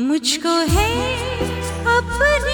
मुझको है अपने